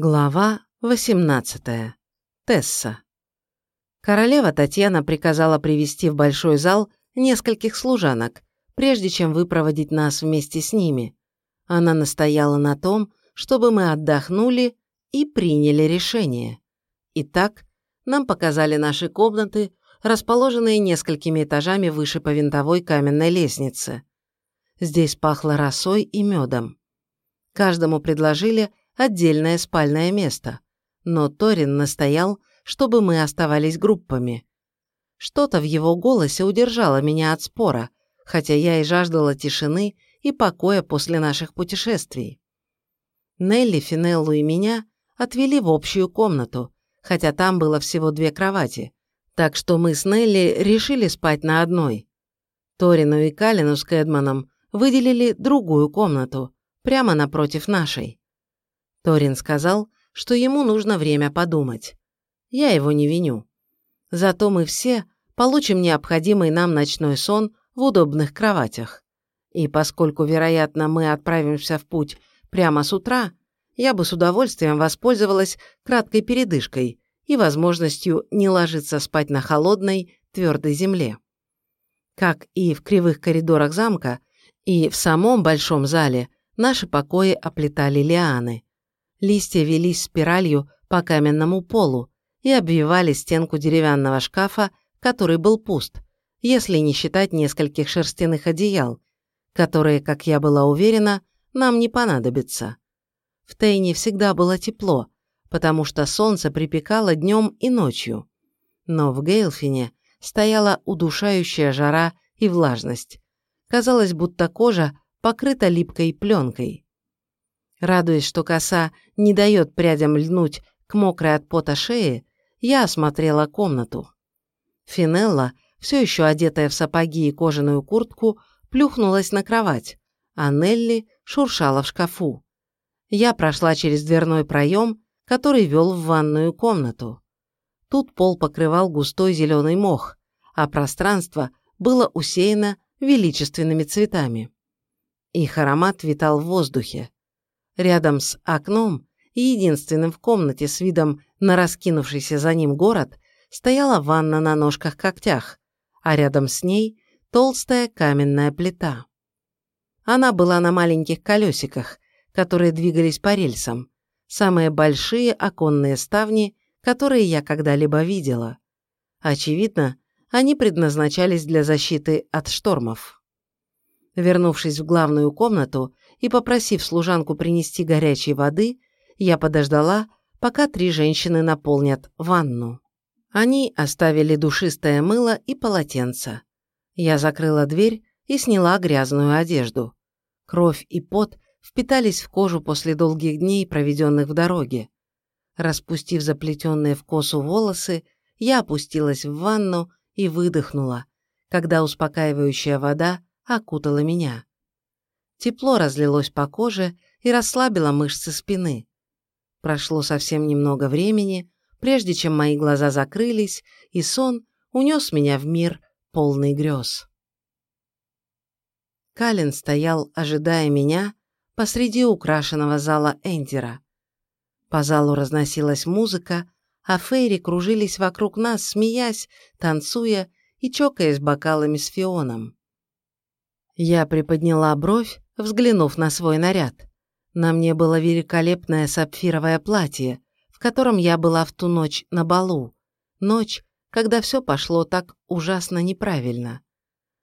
Глава 18. Тесса. Королева Татьяна приказала привести в большой зал нескольких служанок, прежде чем выпроводить нас вместе с ними. Она настояла на том, чтобы мы отдохнули и приняли решение. Итак, нам показали наши комнаты, расположенные несколькими этажами выше по винтовой каменной лестнице. Здесь пахло росой и медом. Каждому предложили отдельное спальное место, но Торин настоял, чтобы мы оставались группами. Что-то в его голосе удержало меня от спора, хотя я и жаждала тишины и покоя после наших путешествий. Нелли, Финеллу и меня отвели в общую комнату, хотя там было всего две кровати, так что мы с Нелли решили спать на одной. Торину и Калину с Кэдманом выделили другую комнату, прямо напротив нашей. Торин сказал, что ему нужно время подумать. Я его не виню. Зато мы все получим необходимый нам ночной сон в удобных кроватях. И поскольку, вероятно, мы отправимся в путь прямо с утра, я бы с удовольствием воспользовалась краткой передышкой и возможностью не ложиться спать на холодной, твердой земле. Как и в кривых коридорах замка, и в самом большом зале наши покои оплетали лианы, Листья велись спиралью по каменному полу и обвивали стенку деревянного шкафа, который был пуст, если не считать нескольких шерстяных одеял, которые, как я была уверена, нам не понадобятся. В Тейне всегда было тепло, потому что солнце припекало днем и ночью. Но в Гейлфине стояла удушающая жара и влажность. Казалось, будто кожа покрыта липкой пленкой. Радуясь, что коса не дает прядям льнуть к мокрой от пота шее, я осмотрела комнату. Финелла, все еще одетая в сапоги и кожаную куртку, плюхнулась на кровать, а Нелли шуршала в шкафу. Я прошла через дверной проем, который вел в ванную комнату. Тут пол покрывал густой зеленый мох, а пространство было усеяно величественными цветами. Их аромат витал в воздухе. Рядом с окном и единственным в комнате с видом на раскинувшийся за ним город стояла ванна на ножках-когтях, а рядом с ней толстая каменная плита. Она была на маленьких колесиках, которые двигались по рельсам, самые большие оконные ставни, которые я когда-либо видела. Очевидно, они предназначались для защиты от штормов. Вернувшись в главную комнату, и попросив служанку принести горячей воды, я подождала, пока три женщины наполнят ванну. Они оставили душистое мыло и полотенце. Я закрыла дверь и сняла грязную одежду. Кровь и пот впитались в кожу после долгих дней, проведенных в дороге. Распустив заплетенные в косу волосы, я опустилась в ванну и выдохнула, когда успокаивающая вода окутала меня. Тепло разлилось по коже и расслабило мышцы спины. Прошло совсем немного времени, прежде чем мои глаза закрылись, и сон унес меня в мир полный грез. Калин стоял, ожидая меня, посреди украшенного зала Эндера. По залу разносилась музыка, а фейри кружились вокруг нас, смеясь, танцуя и чокаясь бокалами с фионом. Я приподняла бровь, взглянув на свой наряд. На мне было великолепное сапфировое платье, в котором я была в ту ночь на балу. Ночь, когда все пошло так ужасно неправильно.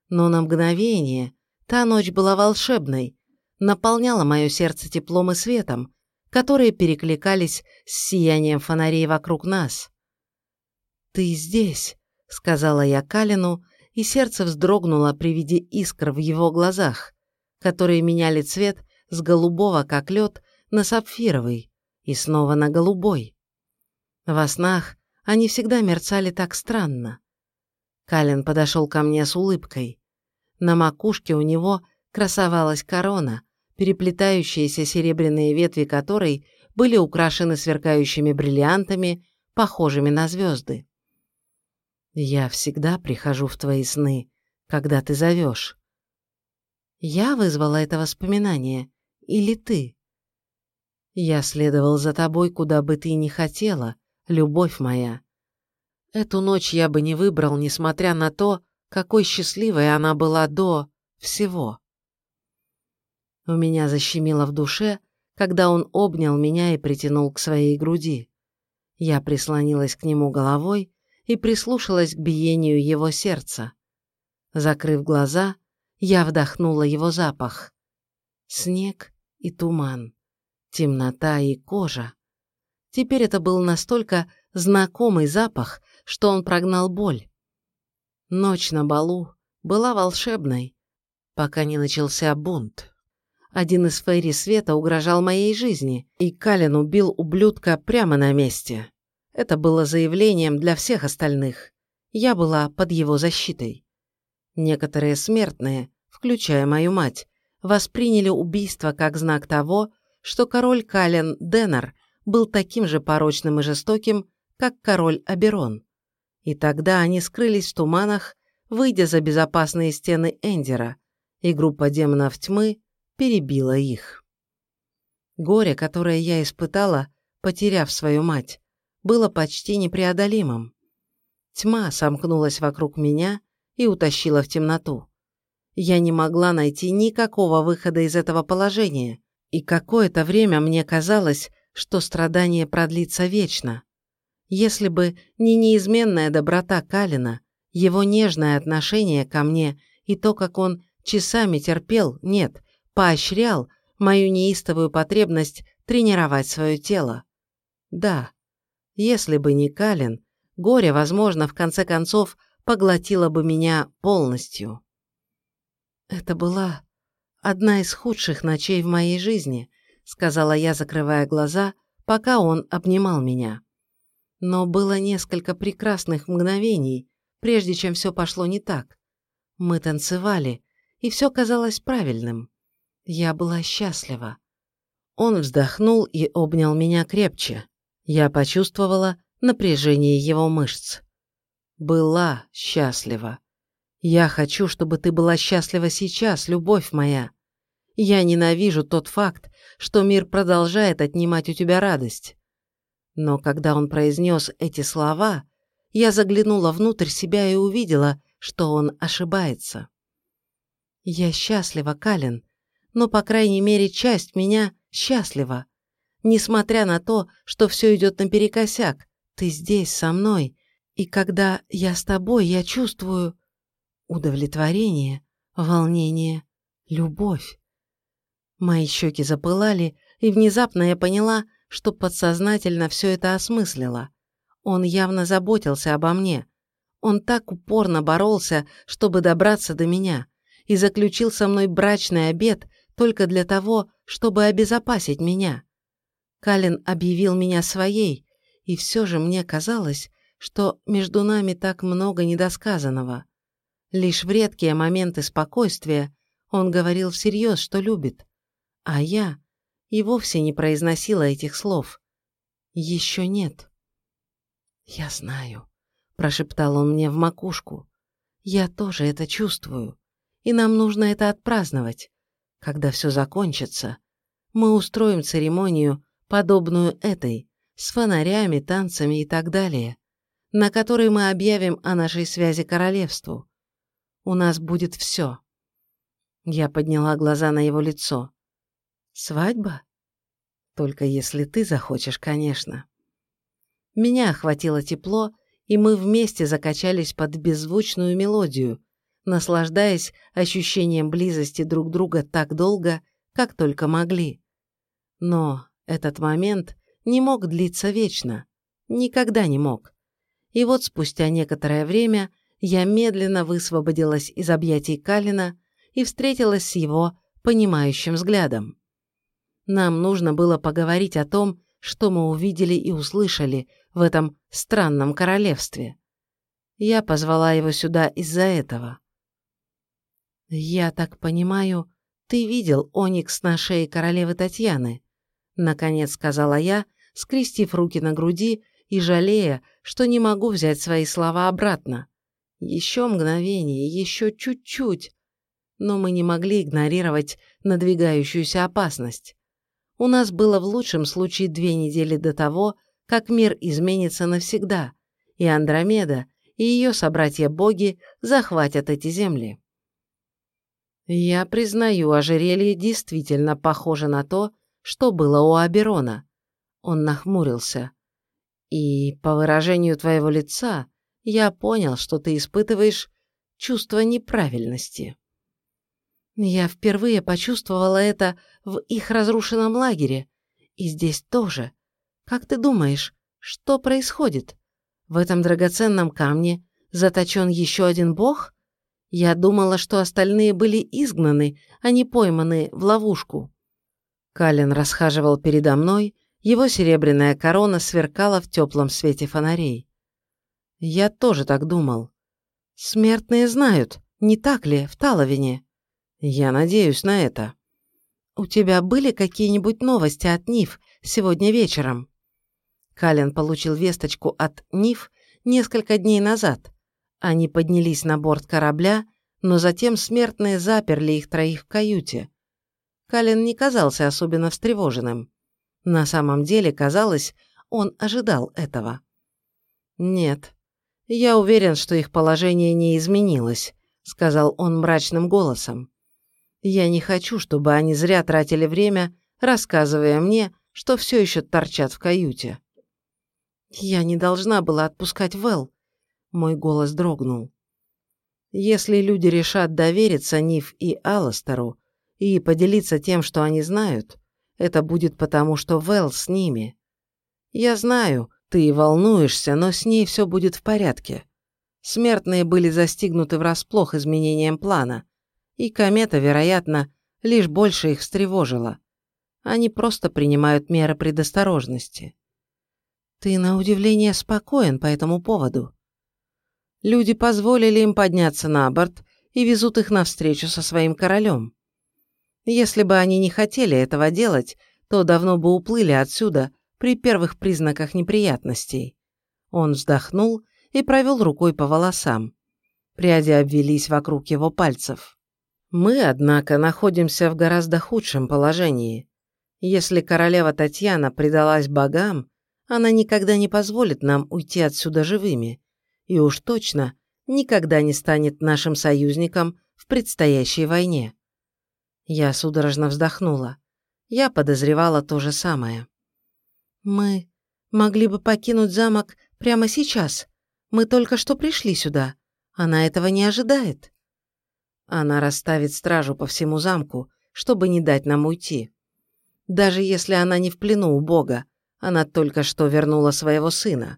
Но на мгновение та ночь была волшебной, наполняла мое сердце теплом и светом, которые перекликались с сиянием фонарей вокруг нас. «Ты здесь», — сказала я Калину, и сердце вздрогнуло при виде искр в его глазах которые меняли цвет с голубого, как лед, на сапфировый и снова на голубой. Во снах они всегда мерцали так странно. Калин подошел ко мне с улыбкой. На макушке у него красовалась корона, переплетающиеся серебряные ветви которой были украшены сверкающими бриллиантами, похожими на звезды. «Я всегда прихожу в твои сны, когда ты зовешь», я вызвала это воспоминание? Или ты? Я следовал за тобой, куда бы ты ни хотела, любовь моя. Эту ночь я бы не выбрал, несмотря на то, какой счастливой она была до всего. У меня защемило в душе, когда он обнял меня и притянул к своей груди. Я прислонилась к нему головой и прислушалась к биению его сердца. Закрыв глаза, я вдохнула его запах. Снег и туман, темнота и кожа. Теперь это был настолько знакомый запах, что он прогнал боль. Ночь на балу была волшебной, пока не начался бунт. Один из фейри света угрожал моей жизни, и Калин убил ублюдка прямо на месте. Это было заявлением для всех остальных. Я была под его защитой. Некоторые смертные, включая мою мать, восприняли убийство как знак того, что король Кален Деннер был таким же порочным и жестоким, как король Аберон. И тогда они скрылись в туманах, выйдя за безопасные стены Эндера, и группа демонов тьмы перебила их. Горе, которое я испытала, потеряв свою мать, было почти непреодолимым. Тьма сомкнулась вокруг меня и утащила в темноту. Я не могла найти никакого выхода из этого положения, и какое-то время мне казалось, что страдание продлится вечно. Если бы не неизменная доброта Калина, его нежное отношение ко мне и то, как он часами терпел, нет, поощрял мою неистовую потребность тренировать свое тело. Да, если бы не Калин, горе, возможно, в конце концов поглотило бы меня полностью. Это была одна из худших ночей в моей жизни, сказала я, закрывая глаза, пока он обнимал меня. Но было несколько прекрасных мгновений, прежде чем все пошло не так. Мы танцевали, и все казалось правильным. Я была счастлива. Он вздохнул и обнял меня крепче. Я почувствовала напряжение его мышц. Была счастлива. Я хочу, чтобы ты была счастлива сейчас, любовь моя. Я ненавижу тот факт, что мир продолжает отнимать у тебя радость. Но когда он произнес эти слова, я заглянула внутрь себя и увидела, что он ошибается. Я счастлива, Калин, но, по крайней мере, часть меня счастлива. Несмотря на то, что все идет наперекосяк, ты здесь, со мной, и когда я с тобой, я чувствую удовлетворение, волнение, любовь. Мои щеки запылали, и внезапно я поняла, что подсознательно все это осмыслила. Он явно заботился обо мне. Он так упорно боролся, чтобы добраться до меня, и заключил со мной брачный обет, только для того, чтобы обезопасить меня. Калин объявил меня своей, и все же мне казалось, что между нами так много недосказанного. Лишь в редкие моменты спокойствия он говорил всерьез, что любит, а я и вовсе не произносила этих слов. Еще нет. «Я знаю», – прошептал он мне в макушку. «Я тоже это чувствую, и нам нужно это отпраздновать. Когда все закончится, мы устроим церемонию, подобную этой, с фонарями, танцами и так далее, на которой мы объявим о нашей связи королевству. У нас будет все. Я подняла глаза на его лицо. Свадьба? Только если ты захочешь, конечно. Меня охватило тепло, и мы вместе закачались под беззвучную мелодию, наслаждаясь ощущением близости друг друга так долго, как только могли. Но этот момент не мог длиться вечно. Никогда не мог. И вот спустя некоторое время я медленно высвободилась из объятий Калина и встретилась с его понимающим взглядом. Нам нужно было поговорить о том, что мы увидели и услышали в этом странном королевстве. Я позвала его сюда из-за этого. «Я так понимаю, ты видел оникс на шее королевы Татьяны?» Наконец сказала я, скрестив руки на груди и жалея, что не могу взять свои слова обратно. Еще мгновение, еще чуть-чуть. Но мы не могли игнорировать надвигающуюся опасность. у нас было в лучшем случае две недели до того, как мир изменится навсегда, и Андромеда и ее собратья-боги захватят эти земли. Я признаю, ожерелье действительно похоже на то, что было у Аберона. Он нахмурился. И по выражению твоего лица я понял, что ты испытываешь чувство неправильности. Я впервые почувствовала это в их разрушенном лагере. И здесь тоже. Как ты думаешь, что происходит? В этом драгоценном камне заточен еще один бог? Я думала, что остальные были изгнаны, а не пойманы в ловушку. Калин расхаживал передо мной, его серебряная корона сверкала в теплом свете фонарей. Я тоже так думал. Смертные знают, не так ли, в Таловине? Я надеюсь на это. У тебя были какие-нибудь новости от Ниф сегодня вечером? Калин получил весточку от Ниф несколько дней назад. Они поднялись на борт корабля, но затем смертные заперли их троих в каюте. Калин не казался особенно встревоженным. На самом деле, казалось, он ожидал этого. «Нет, я уверен, что их положение не изменилось», — сказал он мрачным голосом. Я не хочу, чтобы они зря тратили время, рассказывая мне, что все еще торчат в каюте. Я не должна была отпускать Вэл. Мой голос дрогнул. Если люди решат довериться Ниф и Алластеру и поделиться тем, что они знают, это будет потому, что Вэл с ними. Я знаю, ты волнуешься, но с ней все будет в порядке. Смертные были застигнуты врасплох изменением плана, и комета, вероятно, лишь больше их встревожила. Они просто принимают меры предосторожности. Ты, на удивление, спокоен по этому поводу. Люди позволили им подняться на борт и везут их навстречу со своим королем. Если бы они не хотели этого делать, то давно бы уплыли отсюда при первых признаках неприятностей. Он вздохнул и провел рукой по волосам. Пряди обвелись вокруг его пальцев. Мы, однако, находимся в гораздо худшем положении. Если королева Татьяна предалась богам, она никогда не позволит нам уйти отсюда живыми, и уж точно никогда не станет нашим союзником в предстоящей войне. Я судорожно вздохнула. Я подозревала то же самое. Мы могли бы покинуть замок прямо сейчас. Мы только что пришли сюда. Она этого не ожидает. Она расставит стражу по всему замку, чтобы не дать нам уйти. Даже если она не в плену у Бога, она только что вернула своего сына.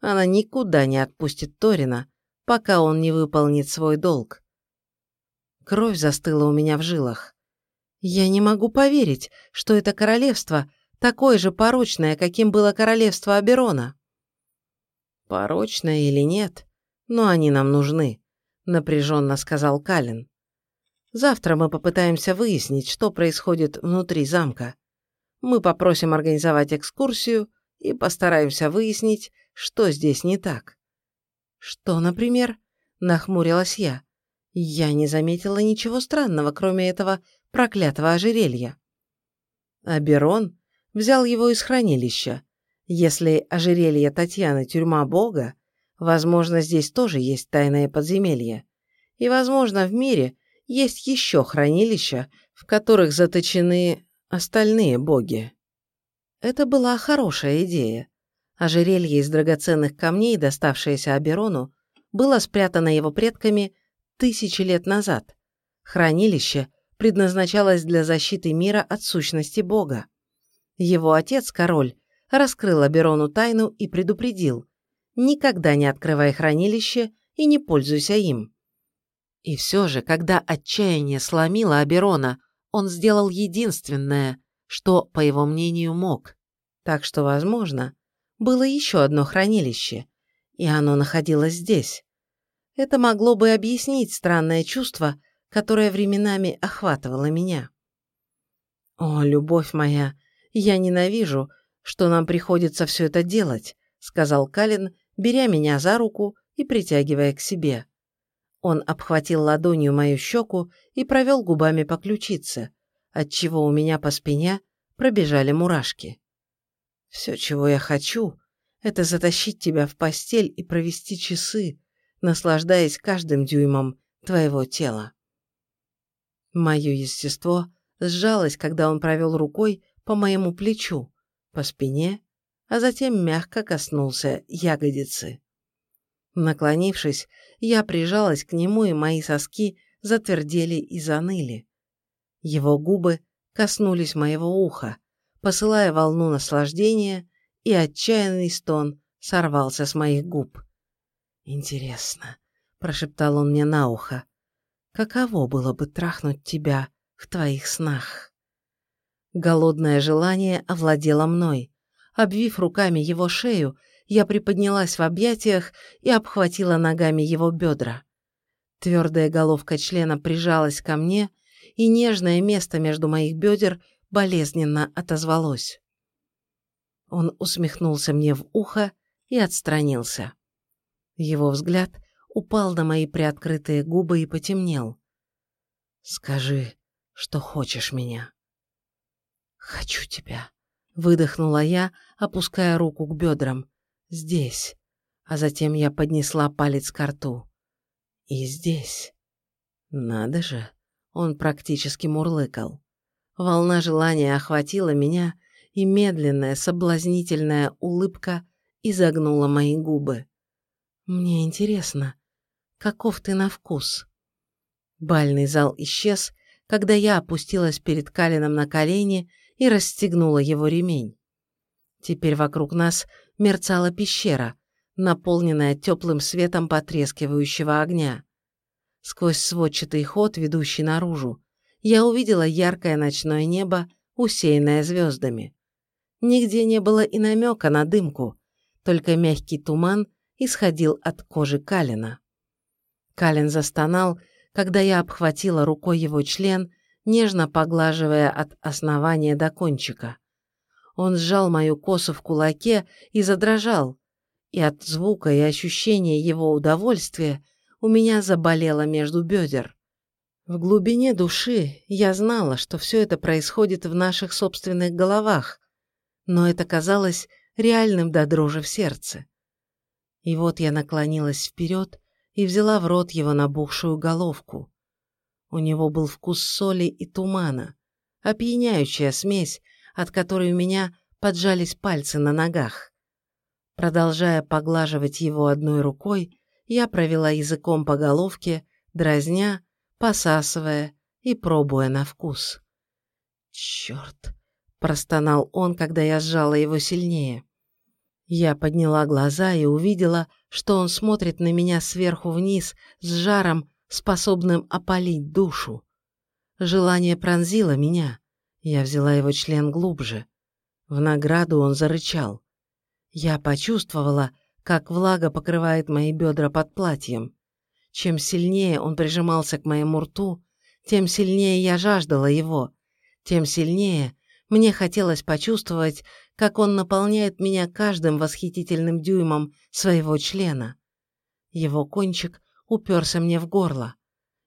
Она никуда не отпустит Торина, пока он не выполнит свой долг. Кровь застыла у меня в жилах. Я не могу поверить, что это королевство такое же порочное, каким было королевство Аберона. Порочное или нет, но они нам нужны напряженно сказал Калин. Завтра мы попытаемся выяснить, что происходит внутри замка. Мы попросим организовать экскурсию и постараемся выяснить, что здесь не так. Что, например? Нахмурилась я. Я не заметила ничего странного, кроме этого проклятого ожерелья. Аберон взял его из хранилища. Если ожерелье Татьяны тюрьма Бога, Возможно, здесь тоже есть тайное подземелье. И, возможно, в мире есть еще хранилища, в которых заточены остальные боги. Это была хорошая идея. Ожерелье из драгоценных камней, доставшееся Аберону, было спрятано его предками тысячи лет назад. Хранилище предназначалось для защиты мира от сущности бога. Его отец, король, раскрыл Аберону тайну и предупредил, никогда не открывай хранилище и не пользуйся им. И все же, когда отчаяние сломило Аберона, он сделал единственное, что, по его мнению, мог. Так что, возможно, было еще одно хранилище, и оно находилось здесь. Это могло бы объяснить странное чувство, которое временами охватывало меня. «О, любовь моя, я ненавижу, что нам приходится все это делать», сказал Калин, беря меня за руку и притягивая к себе. Он обхватил ладонью мою щеку и провел губами по ключице, отчего у меня по спине пробежали мурашки. «Все, чего я хочу, это затащить тебя в постель и провести часы, наслаждаясь каждым дюймом твоего тела». Мое естество сжалось, когда он провел рукой по моему плечу, по спине, а затем мягко коснулся ягодицы. Наклонившись, я прижалась к нему, и мои соски затвердели и заныли. Его губы коснулись моего уха, посылая волну наслаждения, и отчаянный стон сорвался с моих губ. «Интересно», — прошептал он мне на ухо, — «каково было бы трахнуть тебя в твоих снах?» Голодное желание овладело мной. Обвив руками его шею, я приподнялась в объятиях и обхватила ногами его бедра. Твердая головка члена прижалась ко мне, и нежное место между моих бедер болезненно отозвалось. Он усмехнулся мне в ухо и отстранился. Его взгляд упал на мои приоткрытые губы и потемнел. «Скажи, что хочешь меня». «Хочу тебя», — выдохнула я, опуская руку к бедрам. «Здесь». А затем я поднесла палец к рту. «И здесь». «Надо же», — он практически мурлыкал. Волна желания охватила меня, и медленная, соблазнительная улыбка изогнула мои губы. «Мне интересно, каков ты на вкус?» Бальный зал исчез, когда я опустилась перед Калином на колени и расстегнула его ремень. Теперь вокруг нас мерцала пещера, наполненная теплым светом потрескивающего огня. Сквозь сводчатый ход, ведущий наружу, я увидела яркое ночное небо, усеянное звездами. Нигде не было и намека на дымку, только мягкий туман исходил от кожи Калина. Калин застонал, когда я обхватила рукой его член, нежно поглаживая от основания до кончика. Он сжал мою косу в кулаке и задрожал, и от звука и ощущения его удовольствия у меня заболело между бедер. В глубине души я знала, что все это происходит в наших собственных головах, но это казалось реальным до дрожи в сердце. И вот я наклонилась вперед и взяла в рот его набухшую головку. У него был вкус соли и тумана, опьяняющая смесь, от которой у меня поджались пальцы на ногах. Продолжая поглаживать его одной рукой, я провела языком по головке, дразня, посасывая и пробуя на вкус. «Черт!» – простонал он, когда я сжала его сильнее. Я подняла глаза и увидела, что он смотрит на меня сверху вниз с жаром, способным опалить душу. Желание пронзило меня. Я взяла его член глубже. В награду он зарычал. Я почувствовала, как влага покрывает мои бедра под платьем. Чем сильнее он прижимался к моему рту, тем сильнее я жаждала его, тем сильнее мне хотелось почувствовать, как он наполняет меня каждым восхитительным дюймом своего члена. Его кончик уперся мне в горло.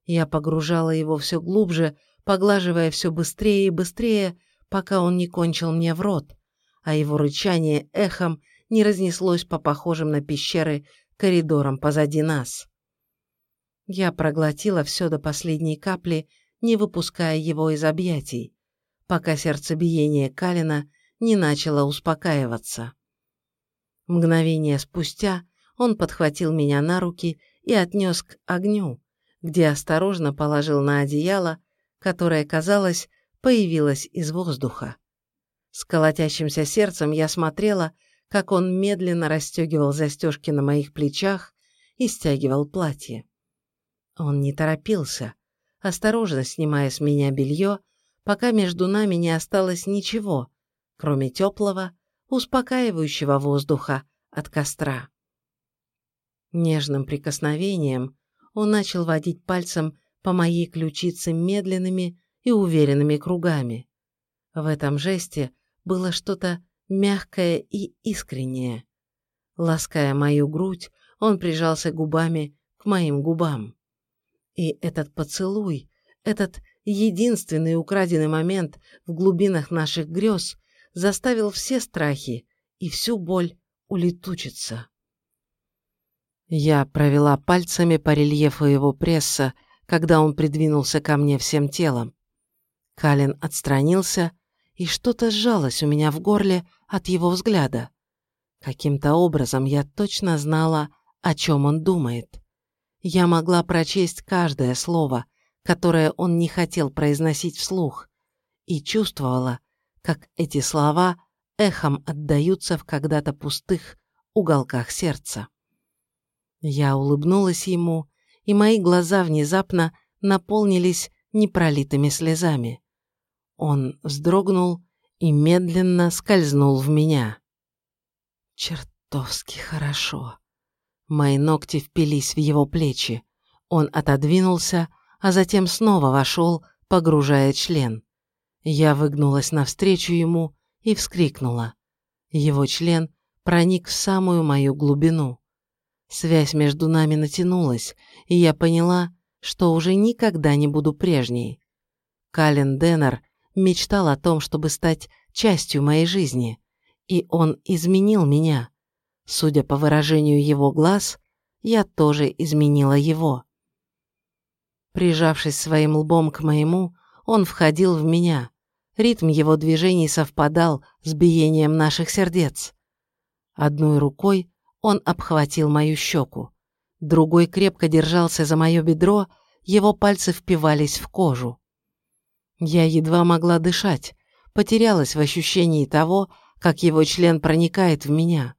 Я погружала его все глубже, поглаживая все быстрее и быстрее, пока он не кончил мне в рот, а его рычание эхом не разнеслось по похожим на пещеры коридорам позади нас. Я проглотила все до последней капли, не выпуская его из объятий, пока сердцебиение Калина не начало успокаиваться. Мгновение спустя он подхватил меня на руки и отнес к огню, где осторожно положил на одеяло, которое, казалось, появилось из воздуха. С колотящимся сердцем я смотрела, как он медленно расстегивал застежки на моих плечах и стягивал платье. Он не торопился, осторожно снимая с меня белье, пока между нами не осталось ничего, кроме теплого, успокаивающего воздуха от костра. Нежным прикосновением он начал водить пальцем по моей ключице медленными и уверенными кругами. В этом жесте было что-то мягкое и искреннее. Лаская мою грудь, он прижался губами к моим губам. И этот поцелуй, этот единственный украденный момент в глубинах наших грез заставил все страхи и всю боль улетучиться. Я провела пальцами по рельефу его пресса, когда он придвинулся ко мне всем телом. Калин отстранился, и что-то сжалось у меня в горле от его взгляда. Каким-то образом я точно знала, о чем он думает. Я могла прочесть каждое слово, которое он не хотел произносить вслух, и чувствовала, как эти слова эхом отдаются в когда-то пустых уголках сердца. Я улыбнулась ему, и мои глаза внезапно наполнились непролитыми слезами. Он вздрогнул и медленно скользнул в меня. Чертовски хорошо. Мои ногти впились в его плечи. Он отодвинулся, а затем снова вошел, погружая член. Я выгнулась навстречу ему и вскрикнула. Его член проник в самую мою глубину. Связь между нами натянулась, и я поняла, что уже никогда не буду прежней. Кален Деннер мечтал о том, чтобы стать частью моей жизни, и он изменил меня. Судя по выражению его глаз, я тоже изменила его. Прижавшись своим лбом к моему, он входил в меня. Ритм его движений совпадал с биением наших сердец. Одной рукой он обхватил мою щеку. Другой крепко держался за мое бедро, его пальцы впивались в кожу. Я едва могла дышать, потерялась в ощущении того, как его член проникает в меня,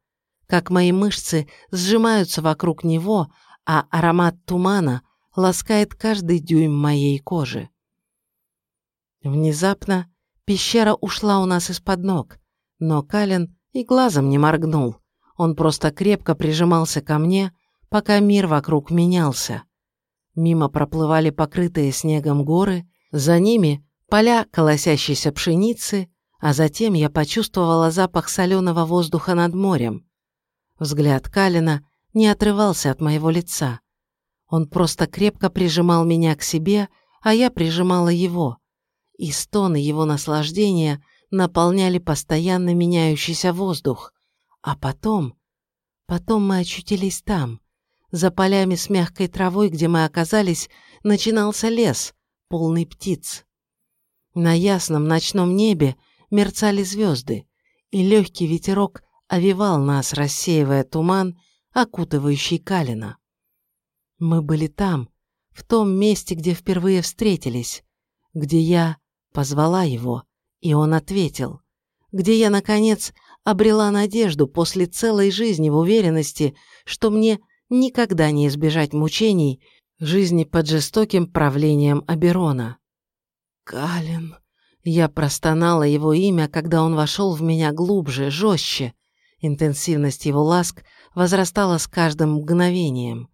как мои мышцы сжимаются вокруг него, а аромат тумана ласкает каждый дюйм моей кожи. Внезапно пещера ушла у нас из-под ног, но Калин и глазом не моргнул. Он просто крепко прижимался ко мне, пока мир вокруг менялся. Мимо проплывали покрытые снегом горы, за ними поля колосящейся пшеницы, а затем я почувствовала запах соленого воздуха над морем. Взгляд Калина не отрывался от моего лица. Он просто крепко прижимал меня к себе, а я прижимала его. И стоны его наслаждения наполняли постоянно меняющийся воздух. А потом... Потом мы очутились там. За полями с мягкой травой, где мы оказались, начинался лес, полный птиц. На ясном ночном небе мерцали звезды, и легкий ветерок овивал нас, рассеивая туман, окутывающий Калина. Мы были там, в том месте, где впервые встретились, где я позвала его, и он ответил, где я, наконец, обрела надежду после целой жизни в уверенности, что мне никогда не избежать мучений жизни под жестоким правлением Аберона. «Калин!» Я простонала его имя, когда он вошел в меня глубже, жестче. Интенсивность его ласк возрастала с каждым мгновением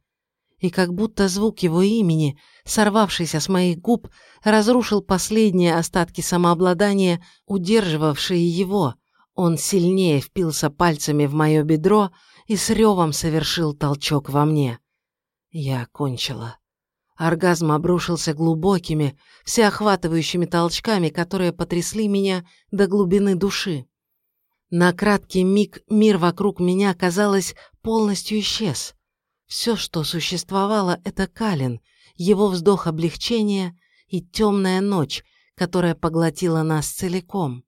и как будто звук его имени, сорвавшийся с моих губ, разрушил последние остатки самообладания, удерживавшие его. Он сильнее впился пальцами в мое бедро и с ревом совершил толчок во мне. Я кончила. Оргазм обрушился глубокими, всеохватывающими толчками, которые потрясли меня до глубины души. На краткий миг мир вокруг меня, казалось, полностью исчез. Все, что существовало, это Калин, его вздох облегчения и темная ночь, которая поглотила нас целиком.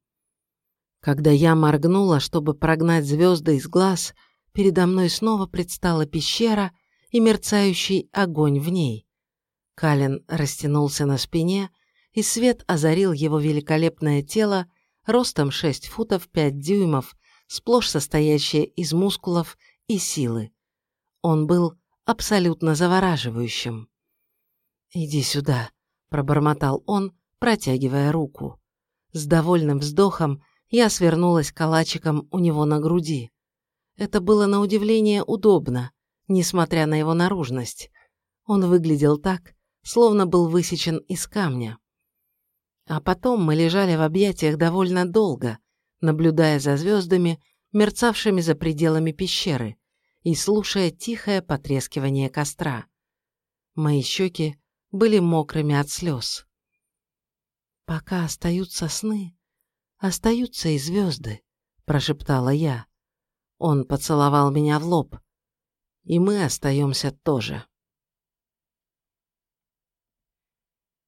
Когда я моргнула, чтобы прогнать звезды из глаз, передо мной снова предстала пещера и мерцающий огонь в ней. Калин растянулся на спине, и свет озарил его великолепное тело ростом 6 футов 5 дюймов, сплошь состоящее из мускулов и силы. Он был абсолютно завораживающим. «Иди сюда», – пробормотал он, протягивая руку. С довольным вздохом я свернулась калачиком у него на груди. Это было на удивление удобно, несмотря на его наружность. Он выглядел так, словно был высечен из камня. А потом мы лежали в объятиях довольно долго, наблюдая за звездами, мерцавшими за пределами пещеры, и слушая тихое потрескивание костра. Мои щеки были мокрыми от слез. «Пока остаются сны, остаются и звезды», – прошептала я. Он поцеловал меня в лоб. «И мы остаемся тоже».